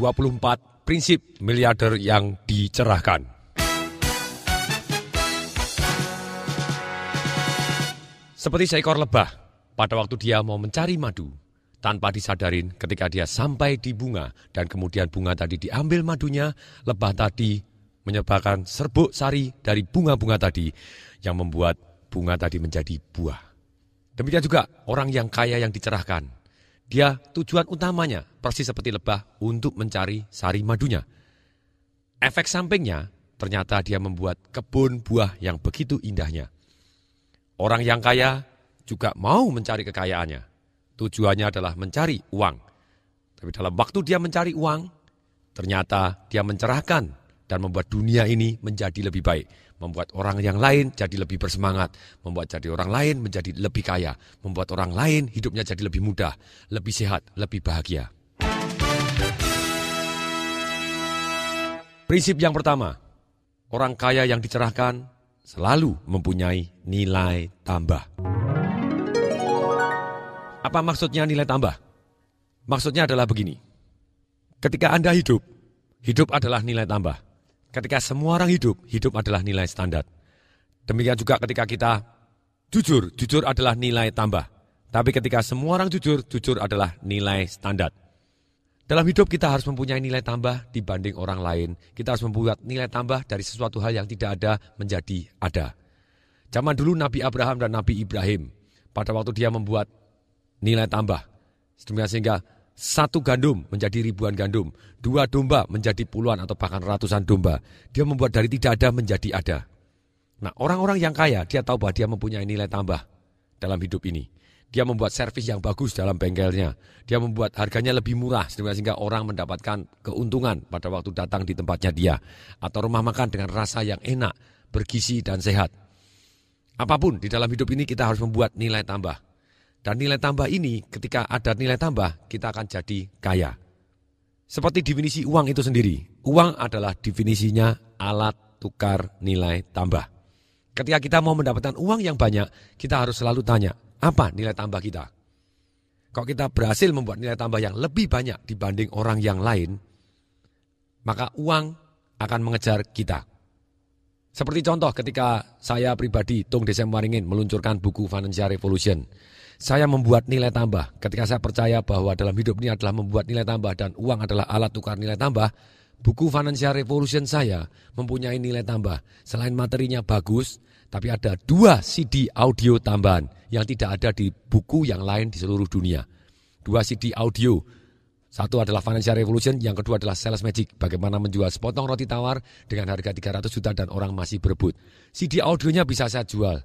24 prinsip miliarder yang dicerahkan. Seperti seekor lebah, pada waktu dia mau mencari madu, tanpa disadarin ketika dia sampai di bunga dan kemudian bunga tadi diambil madunya, lebah tadi menyebabkan serbuk sari dari bunga-bunga tadi yang membuat bunga tadi menjadi buah. Demikian juga orang yang kaya yang dicerahkan. Dia tujuan utamanya persis seperti lebah untuk mencari sari madunya. Efek sampingnya ternyata dia membuat kebun buah yang begitu indahnya. Orang yang kaya juga mau mencari kekayaannya. Tujuannya adalah mencari uang. Tapi dalam waktu dia mencari uang, ternyata dia mencerahkan dan membuat dunia ini menjadi lebih baik. Membuat orang yang lain jadi lebih bersemangat. Membuat jadi orang lain menjadi lebih kaya. Membuat orang lain hidupnya jadi lebih mudah, lebih sehat, lebih bahagia. Prinsip yang pertama, orang kaya yang dicerahkan selalu mempunyai nilai tambah. Apa maksudnya nilai tambah? Maksudnya adalah begini. Ketika Anda hidup, hidup adalah nilai tambah. Ketika semua orang hidup, hidup adalah nilai standar. Demikian juga ketika kita jujur, jujur adalah nilai tambah. Tapi ketika semua orang jujur, jujur adalah nilai standar. Dalam hidup kita harus mempunyai nilai tambah dibanding orang lain. Kita harus membuat nilai tambah dari sesuatu hal yang tidak ada menjadi ada. Zaman dulu Nabi Abraham dan Nabi Ibrahim, pada waktu dia membuat nilai tambah. Sehingga satu gandum menjadi ribuan gandum, dua domba menjadi puluhan atau bahkan ratusan domba. Dia membuat dari tidak ada menjadi ada. Nah orang-orang yang kaya, dia tahu bahwa dia mempunyai nilai tambah dalam hidup ini. Dia membuat servis yang bagus dalam bengkelnya. Dia membuat harganya lebih murah sehingga orang mendapatkan keuntungan pada waktu datang di tempatnya dia. Atau rumah makan dengan rasa yang enak, bergizi dan sehat. Apa pun di dalam hidup ini kita harus membuat nilai tambah. Dan nilai tambah ini ketika ada nilai tambah kita akan jadi kaya. Seperti definisi uang itu sendiri. Uang adalah definisinya alat tukar nilai tambah. Ketika kita mau mendapatkan uang yang banyak, kita harus selalu tanya, apa nilai tambah kita? Kalau kita berhasil membuat nilai tambah yang lebih banyak dibanding orang yang lain, maka uang akan mengejar kita. Seperti contoh ketika saya pribadi, Tung Desem Waringin, meluncurkan buku Financial Revolution. Saya membuat nilai tambah ketika saya percaya bahwa dalam hidup ini adalah membuat nilai tambah dan uang adalah alat tukar nilai tambah. Buku Financial Revolution saya mempunyai nilai tambah. Selain materinya bagus, tapi ada dua CD audio tambahan yang tidak ada di buku yang lain di seluruh dunia. Dua CD audio. Satu adalah Financial Revolution, yang kedua adalah Sales Magic. Bagaimana menjual sepotong roti tawar dengan harga 300 juta dan orang masih berebut. CD audionya bisa saya jual.